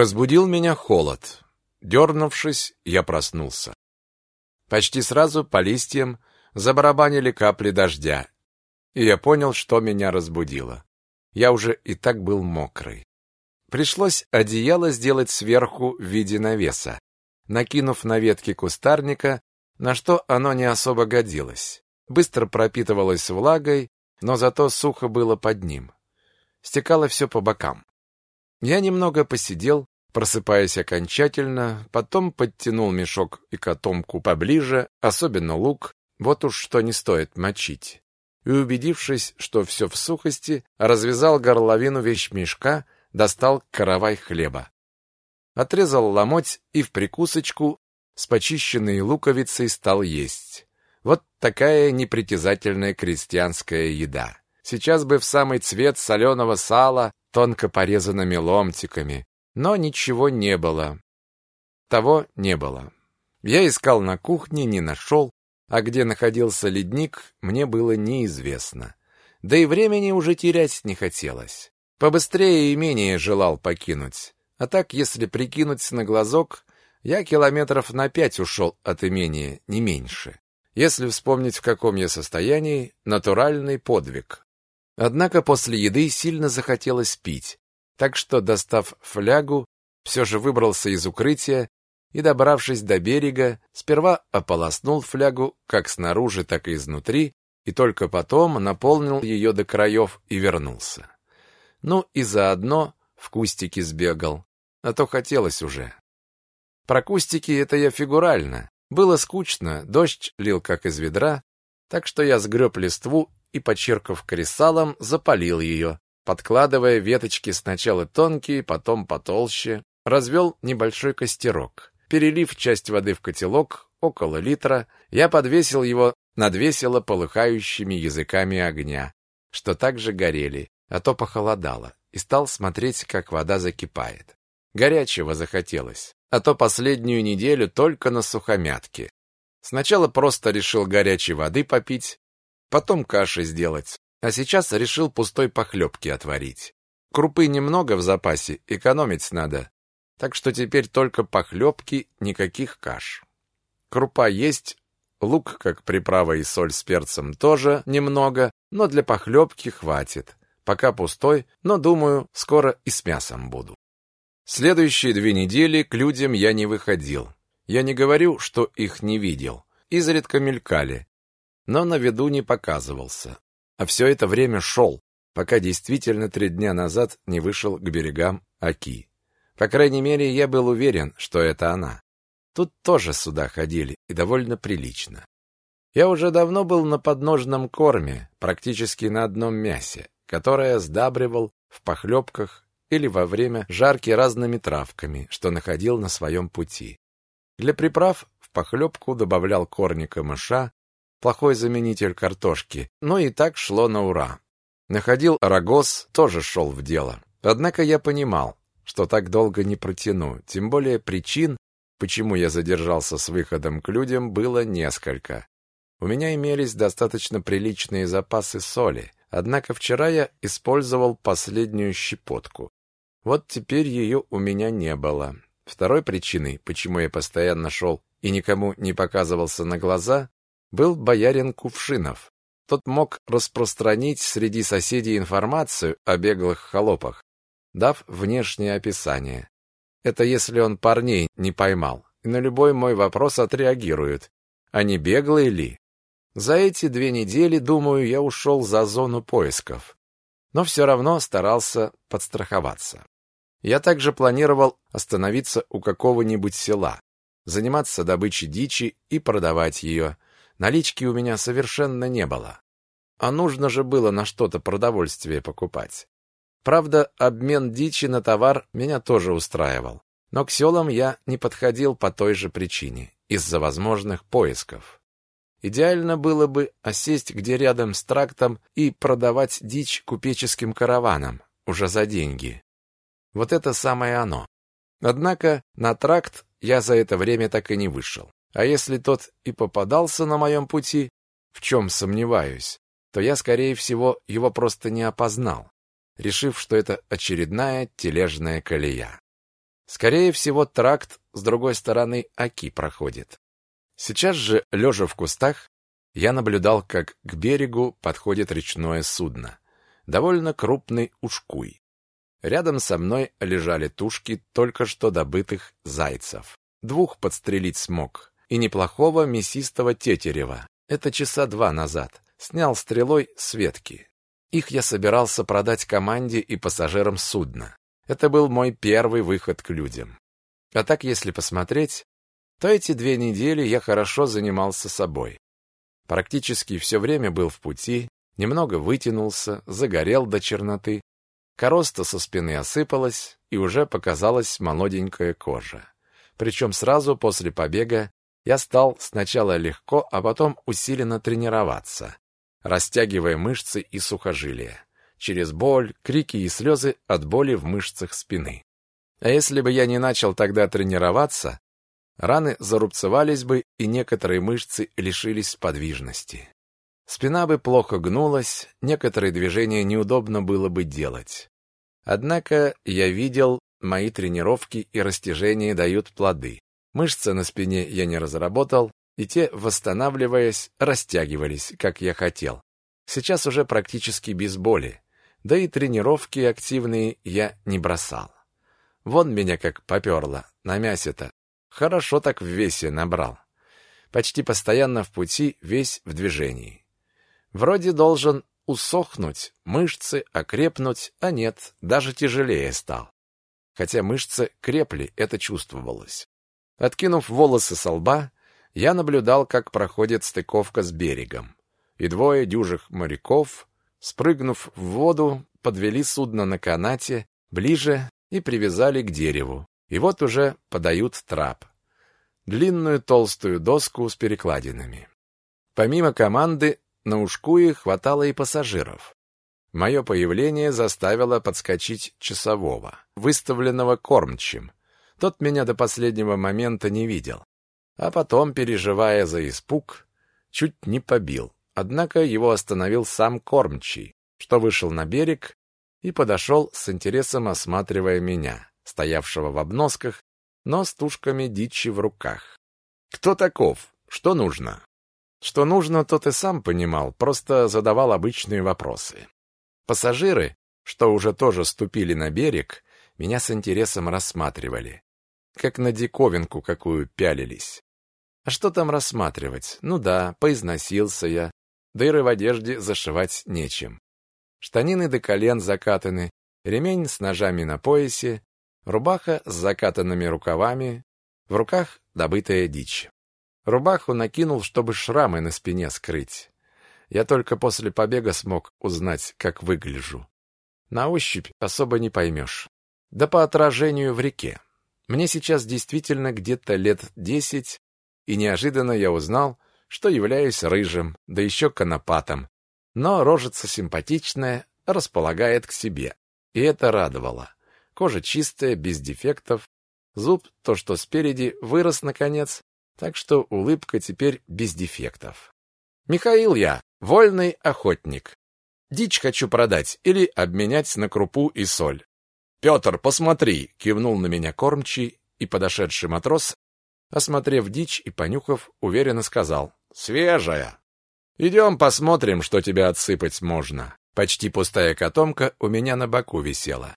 Разбудил меня холод. Дернувшись, я проснулся. Почти сразу по листьям забарабанили капли дождя, и я понял, что меня разбудило. Я уже и так был мокрый. Пришлось одеяло сделать сверху в виде навеса, накинув на ветки кустарника, на что оно не особо годилось. Быстро пропитывалось влагой, но зато сухо было под ним. Стекало все по бокам. Я немного посидел, просыпаясь окончательно, потом подтянул мешок и котомку поближе, особенно лук, вот уж что не стоит мочить. И убедившись, что все в сухости, развязал горловину вещмешка, достал каравай хлеба. Отрезал ломоть и в прикусочку с почищенной луковицей стал есть. Вот такая непритязательная крестьянская еда. Сейчас бы в самый цвет соленого сала, тонко порезанными ломтиками, но ничего не было. Того не было. Я искал на кухне, не нашел, а где находился ледник, мне было неизвестно. Да и времени уже терять не хотелось. Побыстрее и менее желал покинуть. А так, если прикинуть на глазок, я километров на пять ушел от имения, не меньше. Если вспомнить, в каком я состоянии, натуральный подвиг. Однако после еды сильно захотелось пить, так что, достав флягу, все же выбрался из укрытия и, добравшись до берега, сперва ополоснул флягу как снаружи, так и изнутри, и только потом наполнил ее до краев и вернулся. Ну и заодно в кустики сбегал, а то хотелось уже. Про кустики это я фигурально. Было скучно, дождь лил как из ведра, так что я сгреб листву и, почеркав кресалом, запалил ее, подкладывая веточки сначала тонкие, потом потолще, развел небольшой костерок. Перелив часть воды в котелок, около литра, я подвесил его над весело полыхающими языками огня, что также горели, а то похолодало, и стал смотреть, как вода закипает. Горячего захотелось, а то последнюю неделю только на сухомятке. Сначала просто решил горячей воды попить, потом каши сделать, а сейчас решил пустой похлебки отварить. Крупы немного в запасе, экономить надо. Так что теперь только похлебки, никаких каш. Крупа есть, лук как приправа и соль с перцем тоже немного, но для похлебки хватит. Пока пустой, но, думаю, скоро и с мясом буду. Следующие две недели к людям я не выходил. Я не говорю, что их не видел. Изредка мелькали, но на виду не показывался. А все это время шел, пока действительно три дня назад не вышел к берегам Аки. По крайней мере, я был уверен, что это она. Тут тоже сюда ходили, и довольно прилично. Я уже давно был на подножном корме, практически на одном мясе, которое сдабривал в похлебках или во время жарки разными травками, что находил на своем пути. Для приправ в похлебку добавлял корни камыша, плохой заменитель картошки, но и так шло на ура. Находил рогоз, тоже шел в дело. Однако я понимал, что так долго не протяну, тем более причин, почему я задержался с выходом к людям, было несколько. У меня имелись достаточно приличные запасы соли, однако вчера я использовал последнюю щепотку. Вот теперь ее у меня не было. Второй причиной, почему я постоянно шел и никому не показывался на глаза, был боярин Кувшинов. Тот мог распространить среди соседей информацию о беглых холопах, дав внешнее описание. Это если он парней не поймал, и на любой мой вопрос отреагирует, а не беглые ли. За эти две недели, думаю, я ушел за зону поисков, но все равно старался подстраховаться. Я также планировал остановиться у какого-нибудь села, заниматься добычей дичи и продавать ее, Налички у меня совершенно не было. А нужно же было на что-то продовольствие покупать. Правда, обмен дичи на товар меня тоже устраивал. Но к селам я не подходил по той же причине, из-за возможных поисков. Идеально было бы осесть где рядом с трактом и продавать дичь купеческим караванам, уже за деньги. Вот это самое оно. Однако на тракт я за это время так и не вышел. А если тот и попадался на моем пути, в чем сомневаюсь, то я, скорее всего, его просто не опознал, решив, что это очередная тележная колея. Скорее всего, тракт с другой стороны Оки проходит. Сейчас же, лежа в кустах, я наблюдал, как к берегу подходит речное судно. Довольно крупный ушкуй. Рядом со мной лежали тушки только что добытых зайцев. Двух подстрелить смог. И неплохого мясистого тетерева. Это часа два назад. Снял стрелой с ветки. Их я собирался продать команде и пассажирам судна. Это был мой первый выход к людям. А так, если посмотреть, то эти две недели я хорошо занимался собой. Практически все время был в пути, немного вытянулся, загорел до черноты, короста со спины осыпалась, и уже показалась молоденькая кожа. Причем сразу после побега я стал сначала легко, а потом усиленно тренироваться, растягивая мышцы и сухожилия, через боль, крики и слезы от боли в мышцах спины. А если бы я не начал тогда тренироваться, раны зарубцевались бы, и некоторые мышцы лишились подвижности. Спина бы плохо гнулась, некоторые движения неудобно было бы делать. Однако я видел, мои тренировки и растяжения дают плоды. Мышцы на спине я не разработал, и те, восстанавливаясь, растягивались, как я хотел. Сейчас уже практически без боли, да и тренировки активные я не бросал. Вон меня как поперло, на мясе-то. Хорошо так в весе набрал. Почти постоянно в пути, весь в движении. Вроде должен усохнуть, мышцы окрепнуть, а нет, даже тяжелее стал. Хотя мышцы крепли, это чувствовалось. Откинув волосы со лба, я наблюдал, как проходит стыковка с берегом. И двое дюжих моряков, спрыгнув в воду, подвели судно на канате ближе и привязали к дереву. И вот уже подают трап. Длинную толстую доску с перекладинами. Помимо команды на Ушкуе хватало и пассажиров. Мое появление заставило подскочить часового, выставленного кормчим. Тот меня до последнего момента не видел. А потом, переживая за испуг, чуть не побил. Однако его остановил сам кормчий, что вышел на берег и подошел с интересом осматривая меня, стоявшего в обносках, но с тушками дичи в руках. «Кто таков? Что нужно?» Что нужно, тот и сам понимал, просто задавал обычные вопросы. Пассажиры, что уже тоже ступили на берег, меня с интересом рассматривали. Как на диковинку какую пялились. А что там рассматривать? Ну да, поизносился я. Дыры в одежде зашивать нечем. Штанины до колен закатаны, ремень с ножами на поясе, рубаха с закатанными рукавами, в руках добытая дичь. Рубаху накинул, чтобы шрамы на спине скрыть. Я только после побега смог узнать, как выгляжу. На ощупь особо не поймешь. Да по отражению в реке. Мне сейчас действительно где-то лет десять, и неожиданно я узнал, что являюсь рыжим, да еще конопатом. Но рожица симпатичная, располагает к себе. И это радовало. Кожа чистая, без дефектов. Зуб, то, что спереди, вырос наконец, так что улыбка теперь без дефектов. Михаил я, вольный охотник. Дичь хочу продать или обменять на крупу и соль. Петр, посмотри, кивнул на меня кормчий, и подошедший матрос, осмотрев дичь и понюхав, уверенно сказал: "Свежая. Идем посмотрим, что тебя отсыпать можно". Почти пустая котомка у меня на боку висела.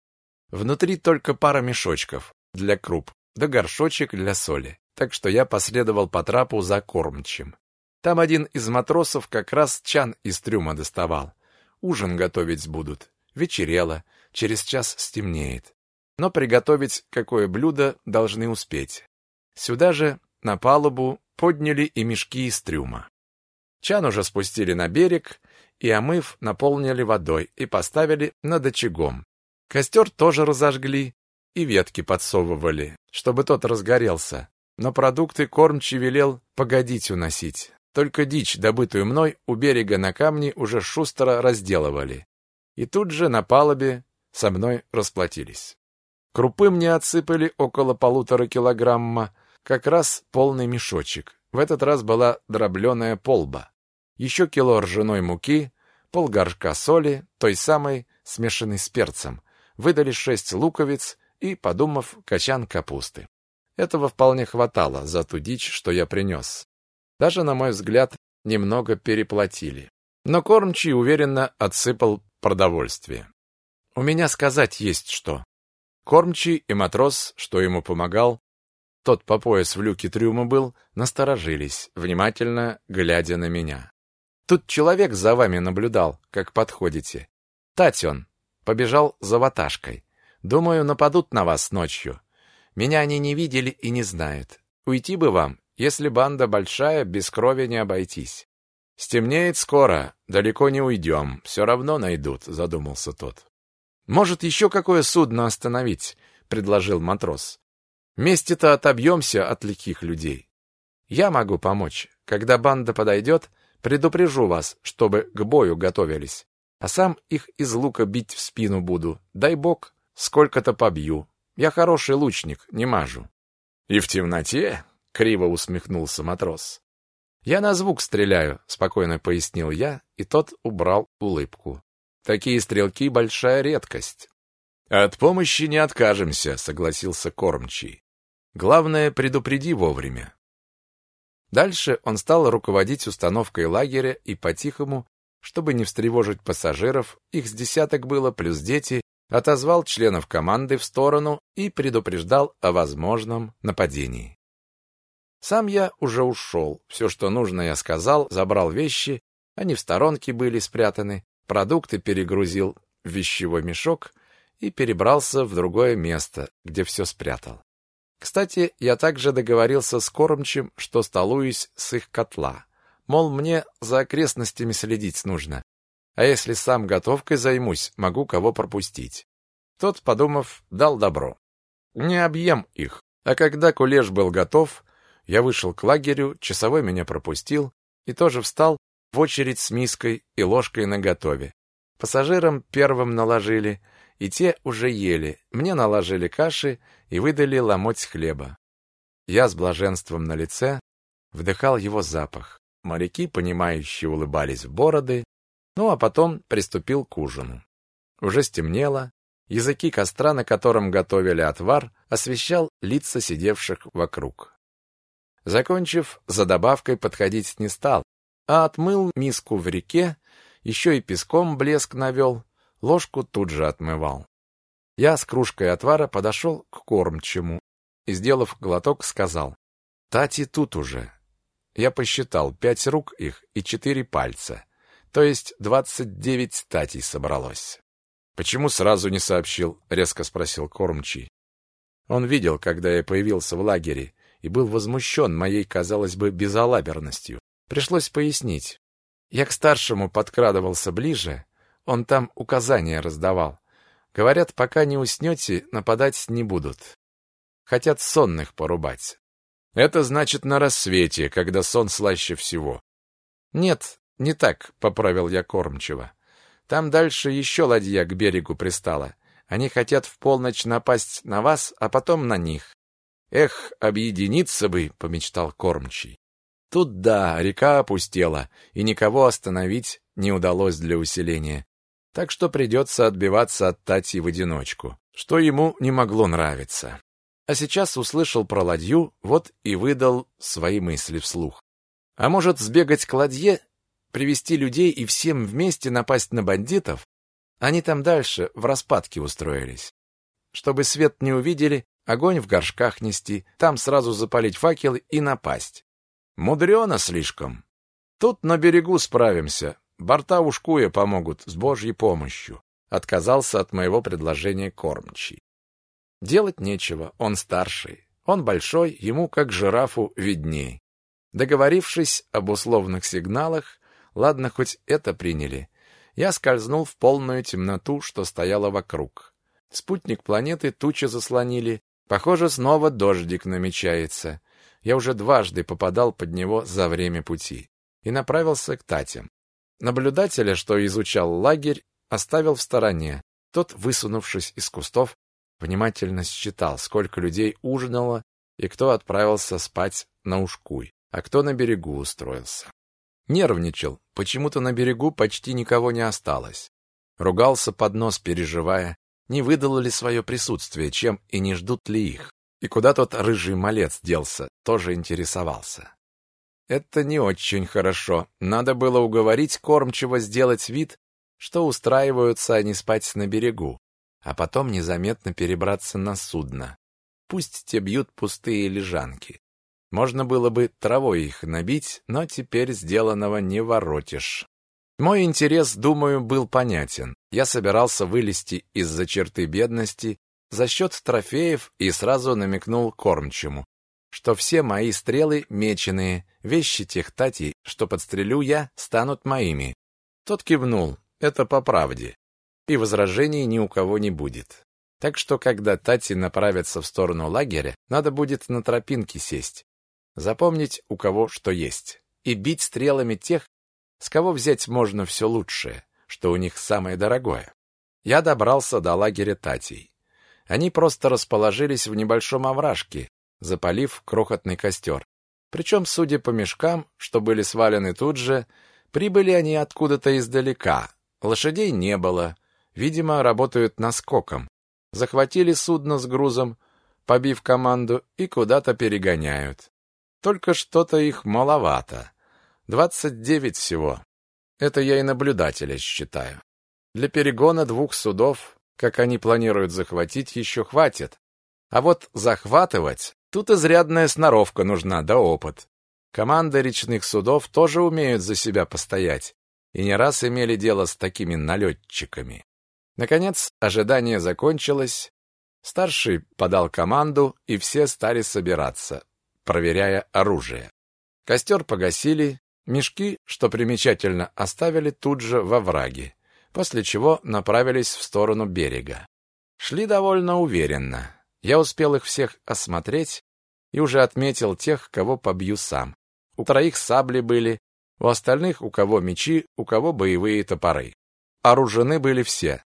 Внутри только пара мешочков для круп, да горшочек для соли так что я последовал по трапу за кормчим. Там один из матросов как раз чан из трюма доставал. Ужин готовить будут. Вечерело, через час стемнеет. Но приготовить какое блюдо должны успеть. Сюда же, на палубу, подняли и мешки из трюма. Чан уже спустили на берег и, омыв, наполнили водой и поставили над очагом. Костер тоже разожгли и ветки подсовывали, чтобы тот разгорелся. Но продукты кормчий велел погодить уносить. Только дичь, добытую мной, у берега на камне уже шустро разделывали. И тут же на палубе со мной расплатились. Крупы мне отсыпали около полутора килограмма, как раз полный мешочек. В этот раз была дробленая полба. Еще кило ржаной муки, полгоршка соли, той самой, смешанной с перцем. Выдали шесть луковиц и, подумав, качан капусты. Этого вполне хватало за ту дичь, что я принес. Даже, на мой взгляд, немного переплатили. Но кормчий уверенно отсыпал продовольствие. У меня сказать есть что. Кормчий и матрос, что ему помогал, тот по пояс в люке трюма был, насторожились, внимательно глядя на меня. Тут человек за вами наблюдал, как подходите. Татьон побежал за ваташкой. Думаю, нападут на вас ночью. Меня они не видели и не знают. Уйти бы вам, если банда большая, без крови не обойтись. Стемнеет скоро, далеко не уйдем, все равно найдут, задумался тот. Может, еще какое судно остановить, предложил матрос. Вместе-то отобьемся от лихих людей. Я могу помочь. Когда банда подойдет, предупрежу вас, чтобы к бою готовились. А сам их из лука бить в спину буду. Дай бог, сколько-то побью. Я хороший лучник, не мажу. И в темноте? Криво усмехнулся матрос. Я на звук стреляю, спокойно пояснил я, и тот убрал улыбку. Такие стрелки большая редкость. От помощи не откажемся, согласился кормчий. Главное, предупреди вовремя. Дальше он стал руководить установкой лагеря и по-тихому, чтобы не встревожить пассажиров, их с десяток было, плюс дети, отозвал членов команды в сторону и предупреждал о возможном нападении. Сам я уже ушел. Все, что нужно, я сказал, забрал вещи, они в сторонке были спрятаны, продукты перегрузил в вещевой мешок и перебрался в другое место, где все спрятал. Кстати, я также договорился с кормчим, что столуюсь с их котла. Мол, мне за окрестностями следить нужно. А если сам готовкой займусь, могу кого пропустить. Тот, подумав, дал добро. Не объем их. А когда кулеш был готов, я вышел к лагерю, часовой меня пропустил и тоже встал в очередь с миской и ложкой наготове. Пассажирам первым наложили, и те уже ели. Мне наложили каши и выдали ломоть хлеба. Я с блаженством на лице вдыхал его запах. Моряки, понимающие, улыбались в бороды, ну а потом приступил к ужину. Уже стемнело, языки костра, на котором готовили отвар, освещал лица сидевших вокруг. Закончив, за добавкой подходить не стал, а отмыл миску в реке, еще и песком блеск навел, ложку тут же отмывал. Я с кружкой отвара подошел к кормчему и, сделав глоток, сказал, «Тати тут уже». Я посчитал пять рук их и четыре пальца, то есть двадцать девять татей собралось. «Почему сразу не сообщил?» — резко спросил кормчий. Он видел, когда я появился в лагере, и был возмущен моей, казалось бы, безалаберностью. Пришлось пояснить. Я к старшему подкрадывался ближе, он там указания раздавал. Говорят, пока не уснете, нападать не будут. Хотят сонных порубать. Это значит на рассвете, когда сон слаще всего. Нет, не так, поправил я кормчиво. Там дальше еще ладья к берегу пристала. Они хотят в полночь напасть на вас, а потом на них. Эх, объединиться бы, помечтал кормчий. Тут да, река опустела, и никого остановить не удалось для усиления так что придется отбиваться от Тати в одиночку, что ему не могло нравиться. А сейчас услышал про ладью, вот и выдал свои мысли вслух. А может, сбегать к ладье, привести людей и всем вместе напасть на бандитов? Они там дальше в распадке устроились. Чтобы свет не увидели, огонь в горшках нести, там сразу запалить факелы и напасть. Мудрено слишком. Тут на берегу справимся, Борта ушкуя помогут с Божьей помощью. Отказался от моего предложения кормчий. Делать нечего, он старший. Он большой, ему, как жирафу, видней. Договорившись об условных сигналах, ладно, хоть это приняли, я скользнул в полную темноту, что стояла вокруг. Спутник планеты тучи заслонили. Похоже, снова дождик намечается. Я уже дважды попадал под него за время пути и направился к Татям. Наблюдателя, что изучал лагерь, оставил в стороне. Тот, высунувшись из кустов, внимательно считал, сколько людей ужинало и кто отправился спать на ушкуй, а кто на берегу устроился. Нервничал, почему-то на берегу почти никого не осталось. Ругался под нос, переживая, не выдало ли свое присутствие, чем и не ждут ли их. И куда тот рыжий малец делся, тоже интересовался. Это не очень хорошо. Надо было уговорить кормчего сделать вид, что устраиваются они спать на берегу, а потом незаметно перебраться на судно. Пусть те бьют пустые лежанки. Можно было бы травой их набить, но теперь сделанного не воротишь. Мой интерес, думаю, был понятен. Я собирался вылезти из-за черты бедности за счет трофеев и сразу намекнул кормчему, что все мои стрелы меченые, вещи тех татей, что подстрелю я, станут моими. Тот кивнул, это по правде, и возражений ни у кого не будет. Так что, когда тати направятся в сторону лагеря, надо будет на тропинке сесть, запомнить, у кого что есть, и бить стрелами тех, с кого взять можно все лучшее, что у них самое дорогое. Я добрался до лагеря татей. Они просто расположились в небольшом овражке, запалив крохотный костер. Причем, судя по мешкам, что были свалены тут же, прибыли они откуда-то издалека. Лошадей не было. Видимо, работают наскоком. Захватили судно с грузом, побив команду, и куда-то перегоняют. Только что-то их маловато. Двадцать девять всего. Это я и наблюдателя считаю. Для перегона двух судов, как они планируют захватить, еще хватит. А вот захватывать Тут изрядная сноровка нужна, да опыт. Команды речных судов тоже умеют за себя постоять, и не раз имели дело с такими налетчиками. Наконец, ожидание закончилось. Старший подал команду, и все стали собираться, проверяя оружие. Костер погасили, мешки, что примечательно, оставили тут же во враге, после чего направились в сторону берега. Шли довольно уверенно. Я успел их всех осмотреть и уже отметил тех, кого побью сам. У троих сабли были, у остальных у кого мечи, у кого боевые топоры. Оружены были все.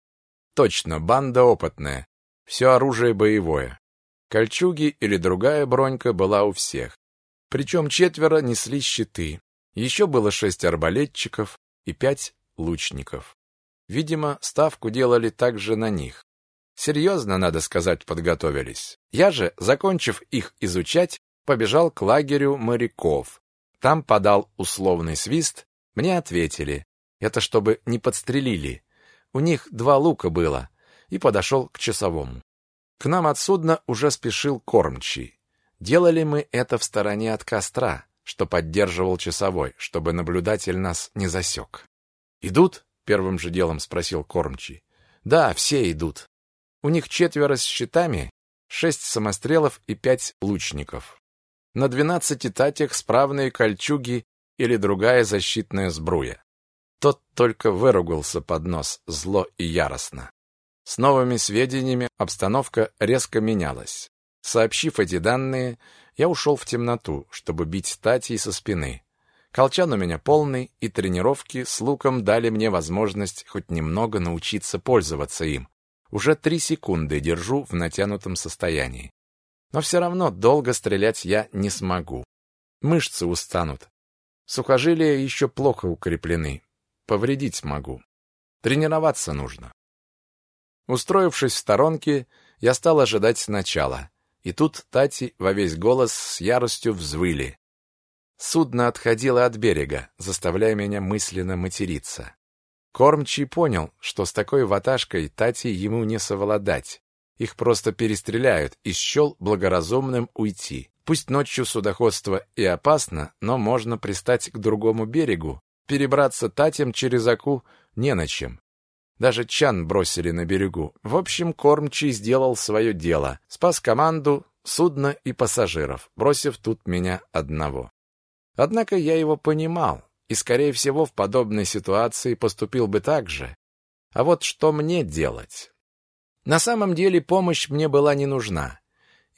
Точно, банда опытная. Все оружие боевое. Кольчуги или другая бронька была у всех. Причем четверо несли щиты. Еще было шесть арбалетчиков и пять лучников. Видимо, ставку делали также на них. Серьезно, надо сказать, подготовились. Я же, закончив их изучать, побежал к лагерю моряков. Там подал условный свист, мне ответили. Это чтобы не подстрелили. У них два лука было. И подошел к часовому. К нам от судна уже спешил кормчий. Делали мы это в стороне от костра, что поддерживал часовой, чтобы наблюдатель нас не засек. «Идут?» — первым же делом спросил кормчий. «Да, все идут. У них четверо с щитами, шесть самострелов и пять лучников. На двенадцати татях справные кольчуги или другая защитная сбруя. Тот только выругался под нос, зло и яростно. С новыми сведениями обстановка резко менялась. Сообщив эти данные, я ушел в темноту, чтобы бить татей со спины. Колчан у меня полный, и тренировки с луком дали мне возможность хоть немного научиться пользоваться им, уже три секунды держу в натянутом состоянии. Но все равно долго стрелять я не смогу. Мышцы устанут. Сухожилия еще плохо укреплены. Повредить могу. Тренироваться нужно. Устроившись в сторонке, я стал ожидать начала. И тут Тати во весь голос с яростью взвыли. Судно отходило от берега, заставляя меня мысленно материться. Кормчий понял, что с такой ваташкой Тати ему не совладать. Их просто перестреляют и счел благоразумным уйти. Пусть ночью судоходство и опасно, но можно пристать к другому берегу. Перебраться Татем через Аку не на чем. Даже Чан бросили на берегу. В общем, Кормчий сделал свое дело. Спас команду, судно и пассажиров, бросив тут меня одного. Однако я его понимал и, скорее всего, в подобной ситуации поступил бы так же. А вот что мне делать? На самом деле помощь мне была не нужна.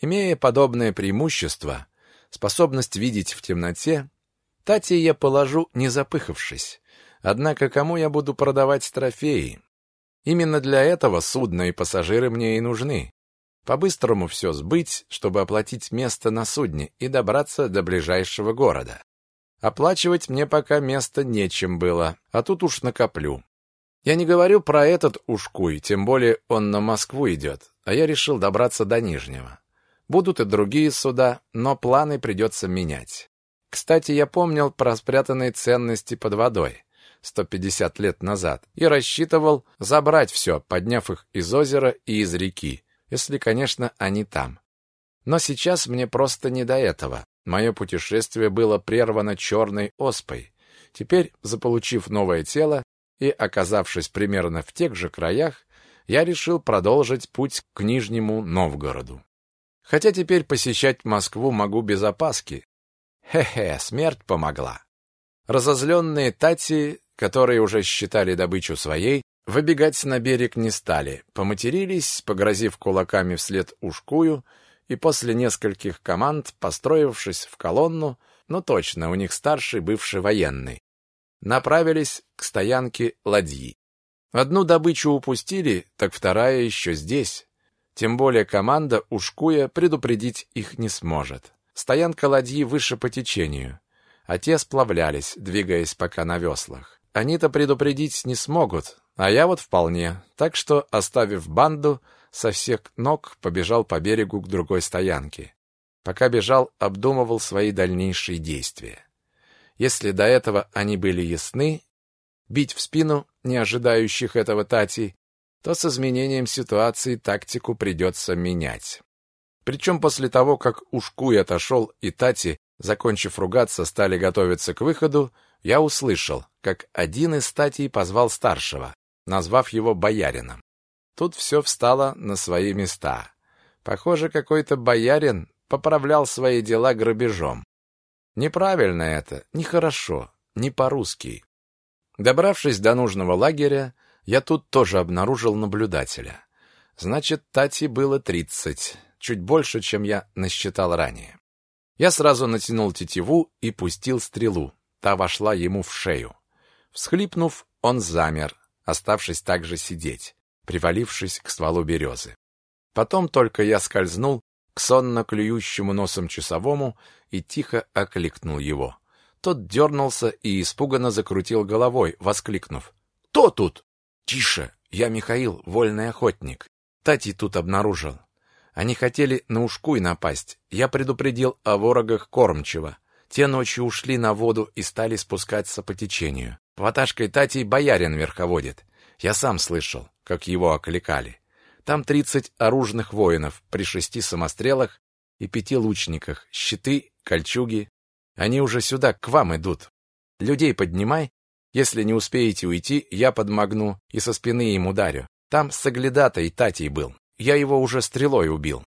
Имея подобное преимущество, способность видеть в темноте, Тати я положу, не запыхавшись. Однако кому я буду продавать трофеи? Именно для этого судно и пассажиры мне и нужны. По-быстрому все сбыть, чтобы оплатить место на судне и добраться до ближайшего города. Оплачивать мне пока места нечем было, а тут уж накоплю. Я не говорю про этот ушкуй, тем более он на Москву идет, а я решил добраться до Нижнего. Будут и другие суда, но планы придется менять. Кстати, я помнил про спрятанные ценности под водой 150 лет назад и рассчитывал забрать все, подняв их из озера и из реки, если, конечно, они там. Но сейчас мне просто не до этого. Мое путешествие было прервано черной оспой. Теперь, заполучив новое тело и оказавшись примерно в тех же краях, я решил продолжить путь к Нижнему Новгороду. Хотя теперь посещать Москву могу без опаски. Хе-хе, смерть помогла. Разозленные тати, которые уже считали добычу своей, выбегать на берег не стали, поматерились, погрозив кулаками вслед ушкую, и после нескольких команд, построившись в колонну, ну точно, у них старший бывший военный, направились к стоянке ладьи. Одну добычу упустили, так вторая еще здесь. Тем более команда Ушкуя предупредить их не сможет. Стоянка ладьи выше по течению, а те сплавлялись, двигаясь пока на веслах. Они-то предупредить не смогут, а я вот вполне. Так что, оставив банду, со всех ног побежал по берегу к другой стоянке. Пока бежал, обдумывал свои дальнейшие действия. Если до этого они были ясны, бить в спину не ожидающих этого Тати, то с изменением ситуации тактику придется менять. Причем после того, как Ушкуй отошел и Тати, закончив ругаться, стали готовиться к выходу, я услышал, как один из Татей позвал старшего, назвав его боярином. Тут все встало на свои места. Похоже, какой-то боярин поправлял свои дела грабежом. Неправильно это, нехорошо, не по-русски. Добравшись до нужного лагеря, я тут тоже обнаружил наблюдателя. Значит, Тати было тридцать, чуть больше, чем я насчитал ранее. Я сразу натянул тетиву и пустил стрелу. Та вошла ему в шею. Всхлипнув, он замер, оставшись также сидеть привалившись к стволу березы. Потом только я скользнул к сонно клюющему носом часовому и тихо окликнул его. Тот дернулся и испуганно закрутил головой, воскликнув. «Кто тут?» «Тише! Я Михаил, вольный охотник. Тати тут обнаружил. Они хотели на Ушкуй напасть. Я предупредил о ворогах кормчего. Те ночью ушли на воду и стали спускаться по течению. Ваташкой Тати боярин верховодит. Я сам слышал как его окликали. Там тридцать оружных воинов при шести самострелах и пяти лучниках, щиты, кольчуги. Они уже сюда, к вам идут. Людей поднимай. Если не успеете уйти, я подмогну и со спины им ударю. Там Саглядатой Татей был. Я его уже стрелой убил.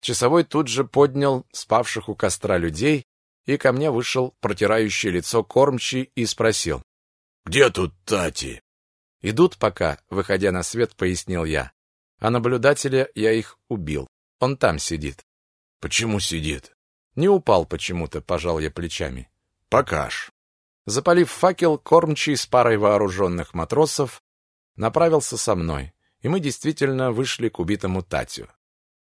Часовой тут же поднял спавших у костра людей, и ко мне вышел протирающий лицо кормчий и спросил. «Где тут Тати?» Идут пока, выходя на свет, пояснил я. А наблюдателя я их убил. Он там сидит. Почему сидит? Не упал почему-то, пожал я плечами. Покаж. Запалив факел, кормчий с парой вооруженных матросов направился со мной, и мы действительно вышли к убитому Татю.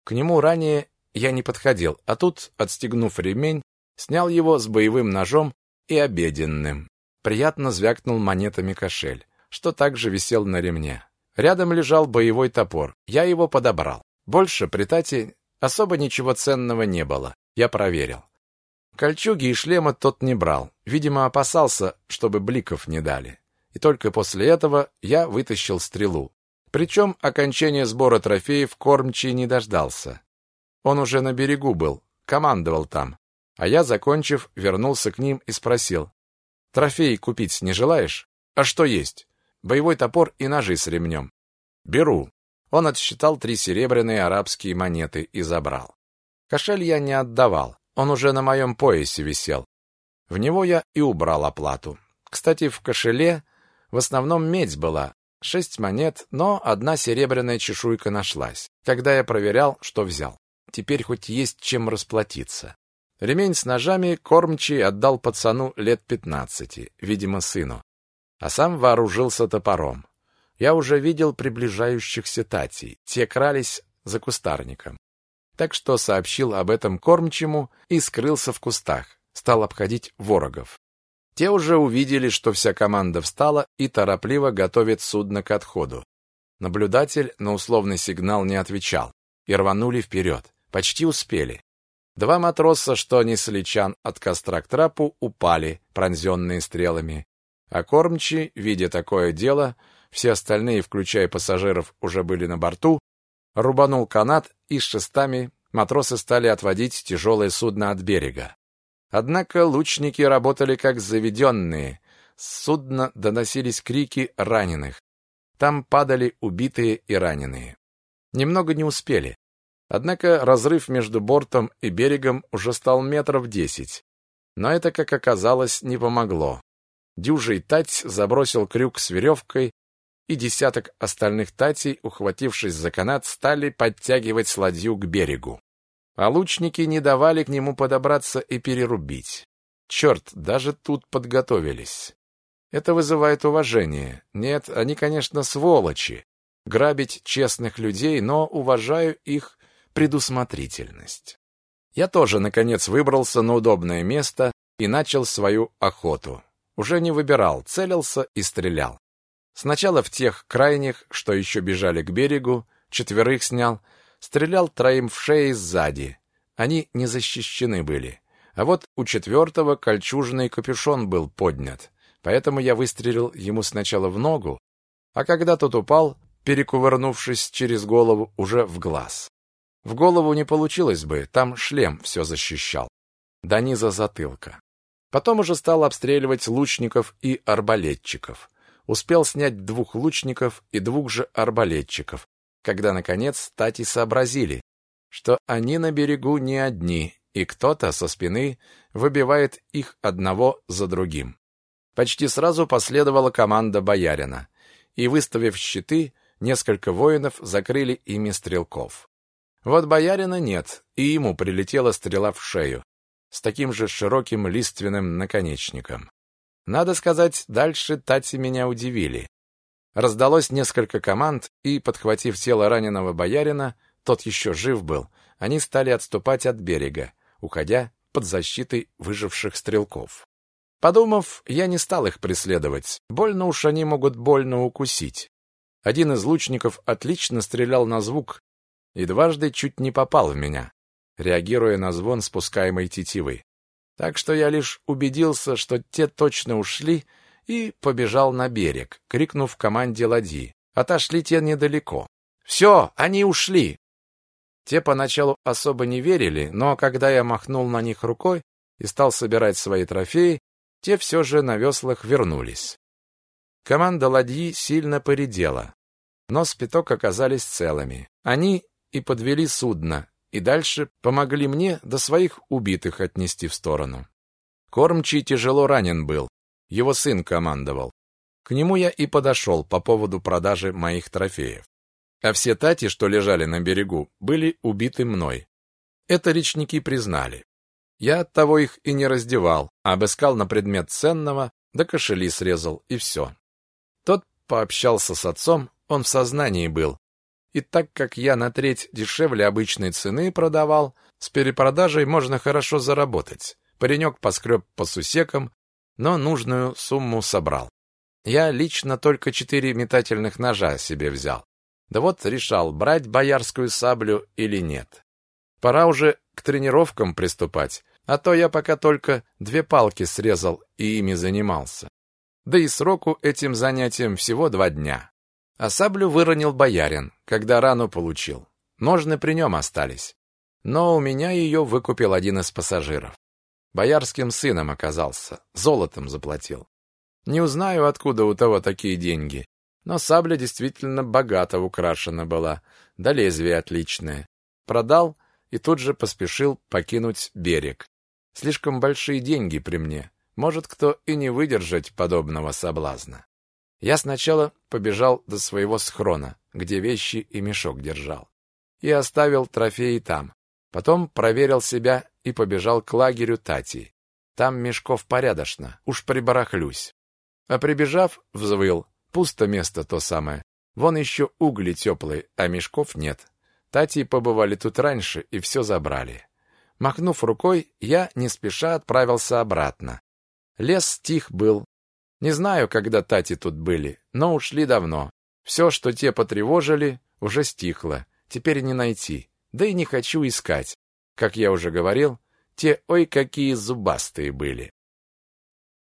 К нему ранее я не подходил, а тут, отстегнув ремень, снял его с боевым ножом и обеденным. Приятно звякнул монетами кошель что также висел на ремне. Рядом лежал боевой топор. Я его подобрал. Больше при Тате особо ничего ценного не было. Я проверил. Кольчуги и шлема тот не брал. Видимо, опасался, чтобы бликов не дали. И только после этого я вытащил стрелу. Причем окончания сбора трофеев кормчий не дождался. Он уже на берегу был, командовал там. А я, закончив, вернулся к ним и спросил. «Трофей купить не желаешь? А что есть?» боевой топор и ножи с ремнем. Беру. Он отсчитал три серебряные арабские монеты и забрал. Кошель я не отдавал, он уже на моем поясе висел. В него я и убрал оплату. Кстати, в кошеле в основном медь была, шесть монет, но одна серебряная чешуйка нашлась, когда я проверял, что взял. Теперь хоть есть чем расплатиться. Ремень с ножами кормчий отдал пацану лет пятнадцати, видимо, сыну а сам вооружился топором. Я уже видел приближающихся татей, те крались за кустарником. Так что сообщил об этом кормчему и скрылся в кустах, стал обходить ворогов. Те уже увидели, что вся команда встала и торопливо готовит судно к отходу. Наблюдатель на условный сигнал не отвечал и рванули вперед. Почти успели. Два матроса, что несли чан от костра к трапу, упали, пронзенные стрелами. А кормчий, видя такое дело, все остальные, включая пассажиров, уже были на борту, рубанул канат, и с шестами матросы стали отводить тяжелое судно от берега. Однако лучники работали как заведенные. С судна доносились крики раненых. Там падали убитые и раненые. Немного не успели. Однако разрыв между бортом и берегом уже стал метров десять. Но это, как оказалось, не помогло. Дюжий тать забросил крюк с веревкой, и десяток остальных татей, ухватившись за канат, стали подтягивать ладью к берегу. А лучники не давали к нему подобраться и перерубить. Черт, даже тут подготовились. Это вызывает уважение. Нет, они, конечно, сволочи. Грабить честных людей, но уважаю их предусмотрительность. Я тоже, наконец, выбрался на удобное место и начал свою охоту. Уже не выбирал, целился и стрелял. Сначала в тех крайних, что еще бежали к берегу, четверых снял, стрелял троим в шеи сзади. Они не защищены были. А вот у четвертого кольчужный капюшон был поднят, поэтому я выстрелил ему сначала в ногу, а когда тот упал, перекувырнувшись через голову, уже в глаз. В голову не получилось бы, там шлем все защищал. До низа затылка. Потом уже стал обстреливать лучников и арбалетчиков. Успел снять двух лучников и двух же арбалетчиков, когда, наконец, тати сообразили, что они на берегу не одни, и кто-то со спины выбивает их одного за другим. Почти сразу последовала команда боярина, и, выставив щиты, несколько воинов закрыли ими стрелков. Вот боярина нет, и ему прилетела стрела в шею с таким же широким лиственным наконечником. Надо сказать, дальше Тати меня удивили. Раздалось несколько команд, и, подхватив тело раненого боярина, тот еще жив был, они стали отступать от берега, уходя под защитой выживших стрелков. Подумав, я не стал их преследовать, больно уж они могут больно укусить. Один из лучников отлично стрелял на звук, и дважды чуть не попал в меня, реагируя на звон спускаемой тетивы. Так что я лишь убедился, что те точно ушли, и побежал на берег, крикнув команде ладьи. Отошли те недалеко. «Все, они ушли!» Те поначалу особо не верили, но когда я махнул на них рукой и стал собирать свои трофеи, те все же на веслах вернулись. Команда ладьи сильно поредела, но спиток оказались целыми. Они и подвели судно, и дальше помогли мне до своих убитых отнести в сторону. Кормчий тяжело ранен был, его сын командовал. К нему я и подошел по поводу продажи моих трофеев. А все тати, что лежали на берегу, были убиты мной. Это речники признали. Я оттого их и не раздевал, а обыскал на предмет ценного, да кошели срезал, и все. Тот пообщался с отцом, он в сознании был, и так как я на треть дешевле обычной цены продавал, с перепродажей можно хорошо заработать. Паренек поскреб по сусекам, но нужную сумму собрал. Я лично только четыре метательных ножа себе взял. Да вот решал, брать боярскую саблю или нет. Пора уже к тренировкам приступать, а то я пока только две палки срезал и ими занимался. Да и сроку этим занятием всего два дня. А саблю выронил боярин, когда рану получил. Ножны при нем остались. Но у меня ее выкупил один из пассажиров. Боярским сыном оказался, золотом заплатил. Не узнаю, откуда у того такие деньги, но сабля действительно богато украшена была, да лезвие отличное. Продал и тут же поспешил покинуть берег. Слишком большие деньги при мне. Может, кто и не выдержать подобного соблазна. Я сначала побежал до своего схрона, где вещи и мешок держал, и оставил трофеи там. Потом проверил себя и побежал к лагерю Тати. Там мешков порядочно, уж прибарахлюсь. А прибежав, взвыл. Пусто место то самое. Вон еще угли теплые, а мешков нет. Тати побывали тут раньше и все забрали. Махнув рукой, я не спеша отправился обратно. Лес стих был. Не знаю, когда тати тут были, но ушли давно. Все, что те потревожили, уже стихло. Теперь не найти. Да и не хочу искать. Как я уже говорил, те ой какие зубастые были.